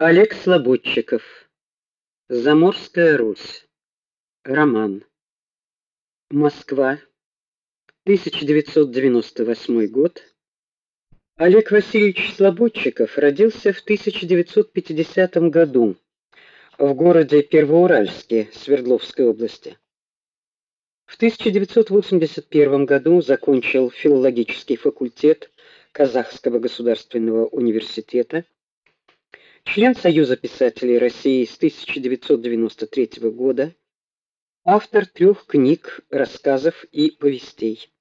Олег Слободчиков. Заморская Русь. Роман. Москва. 1998 год. Олег Васильевич Слободчиков родился в 1950 году в городе Первоуральске Свердловской области. В 1981 году закончил филологический факультет Казахского государственного университета член Союза писателей России с 1993 года, автор трех книг, рассказов и повестей.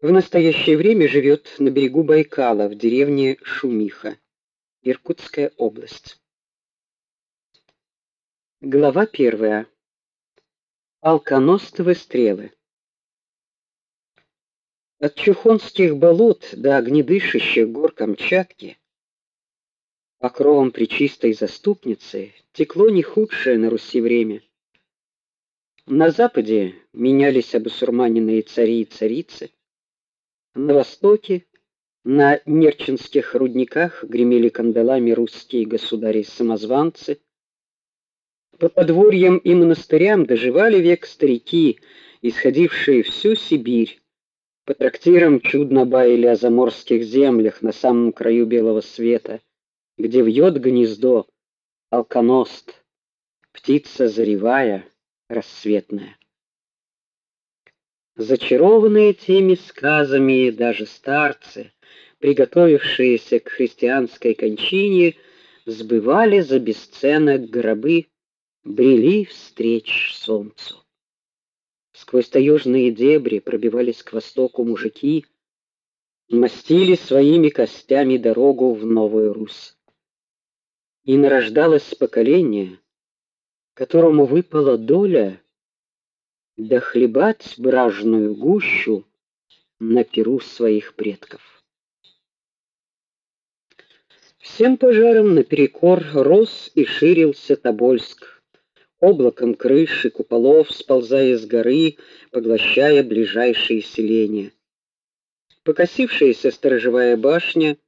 В настоящее время живет на берегу Байкала в деревне Шумиха, Иркутская область. Глава первая. Алконостовые стрелы. От Чухонских болот до огнедышащих гор Камчатки покровом пречистой заступницы текло не худшее на Руси время. На западе менялись обусурманенные цари и царицы. На востоке на нерчинских рудниках гремели кандалами русские государи-самозванцы. По подворьям и монастырям доживали век старики, исходившие всю Сибирь. По трактирам чудно баили о заморских землях на самом краю белого света где вьет гнездо алконост, птица заревая, рассветная. Зачарованные теми сказами даже старцы, приготовившиеся к христианской кончине, сбывали за бесценок гробы, брели встреч солнцу. Сквозь таежные дебри пробивались к востоку мужики, мастили своими костями дорогу в Новую Русь и нарождалось поколение, которому выпала доля дохлебать бражную гущу на перу своих предков. Всем пожарам наперекор рос и ширился Тобольск, облаком крыш и куполов сползая с горы, поглощая ближайшие селения. Покосившаяся сторожевая башня,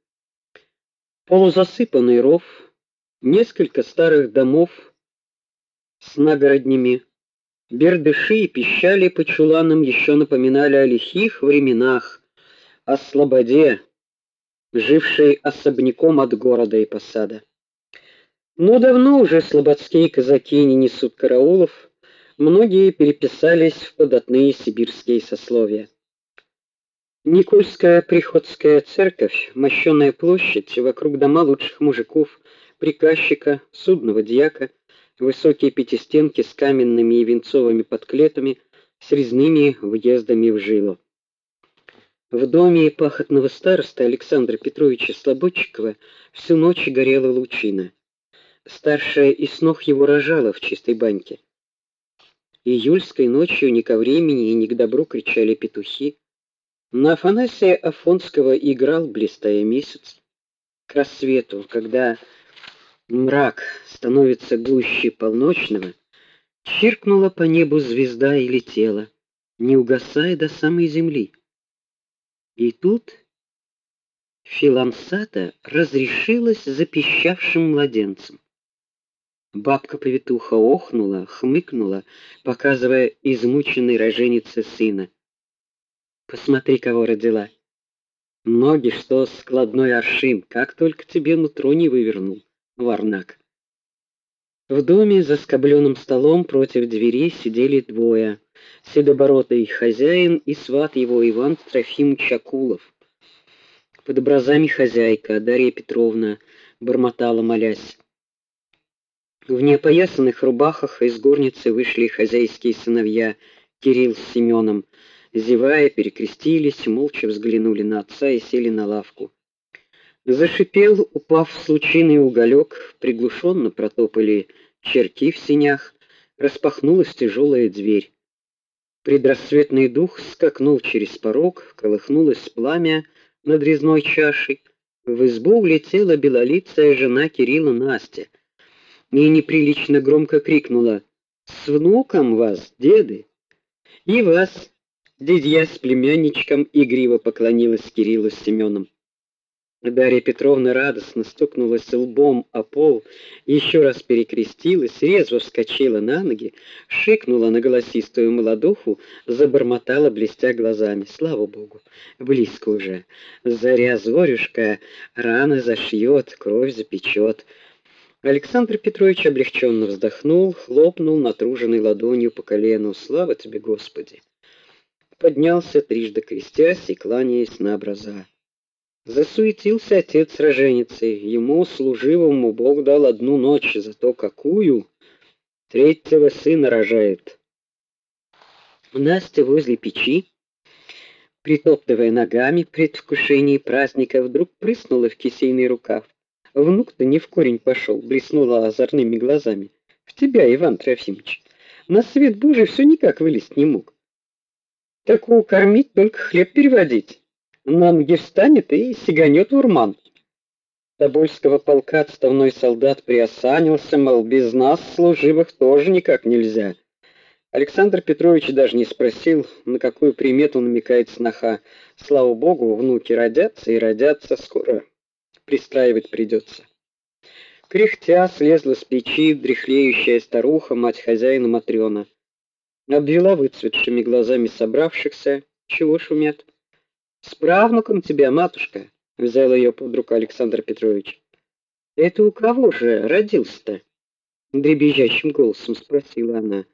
полузасыпанный ров — Несколько старых домов с нагороднями, бердыши и пищали по чуланам еще напоминали о лихих временах, о слободе, жившей особняком от города и посада. Но давно уже слободские казаки не несут караулов, многие переписались в податные сибирские сословия. Никольская приходская церковь, мощёная площадь, вокруг дома лучших мужиков, приказчика, судного дьяка, высокие пятистенки с каменными и венцовыми подклетами, с резными въездами в жилу. В доме пахотного староста Александра Петровича Слободчикова всю ночь горела лучина. Старшая из ног его рожала в чистой баньке. Июльской ночью ни ко времени и ни к добру кричали петухи. На Афанасия Афонского играл блистая месяц. К рассвету, когда мрак становится гуще полночного, чиркнула по небу звезда и летела, не угасая до самой земли. И тут Филансата разрешилась запищавшим младенцем. Бабка-повитуха охнула, хмыкнула, показывая измученной роженице сына. Посмотри, кого родила. Ноги, что складной аршин, как только тебе нутро не вывернул. Варнак. В доме за скобленным столом против двери сидели двое: седобородый хозяин и сват его Иван Трофимович Акулов. Под образами хозяйка Дарья Петровна бормотала, молясь. В неопоясанных рубахах из горницы вышли хозяйские сыновья Кирилл с Семеном, зевая, перекрестились, молча взглянули на отца и сели на лавку. Зашипел, упав в случайный уголек, приглушенно протопали черти в синях, распахнулась тяжелая дверь. Предрассветный дух скакнул через порог, колыхнулось пламя над резной чашей. В избу влетела белолицая жена Кирилла Настя и неприлично громко крикнула: "С внуком вас, деды!" "И вас!" Дядя с племянничком игриво поклонилась Кириллу с. Дарья Петровна радостно стукнулась лбом о пол, еще раз перекрестилась, резво вскочила на ноги, шикнула на голосистую молодуху, забормотала, блестя глазами: "Слава богу, близко уже. Заря зорюшка раны зашьет, кровь запечет». Александр Петрович облегченно вздохнул, хлопнул натруженной ладонью по колену: "Слава тебе, Господи!" Поднялся трижды крестясь и кланяясь на образа. Засуетился отец роженицы. Ему, служивому, Бог дал одну ночь, зато какую третьего сына рожает. Настя возле печи, притоптывая ногами в предвкушении праздника, вдруг прыснула в кисейный рукав. Внук-то не в корень пошел, блеснула озорными глазами. В тебя, Иван Трофимович. На свет Божий все никак вылезть не мог. Так кормить только хлеб переводить на ноги встанет и сиганет в урман. Тобольского полка отставной солдат приосанился, мол, без нас, служивых, тоже никак нельзя. Александр Петрович даже не спросил, на какую примету намекает сноха. Слава богу, внуки родятся и родятся скоро. Пристраивать придется. Кряхтя слезла с печи дряхлеющая старуха, мать хозяина Матрёна. Обвела выцветшими глазами собравшихся. Чего шумят? С правнуком тебя, матушка, взял ее под руку Александр Петрович. Это у кого же родился-то? дребезжащим голосом спросила она.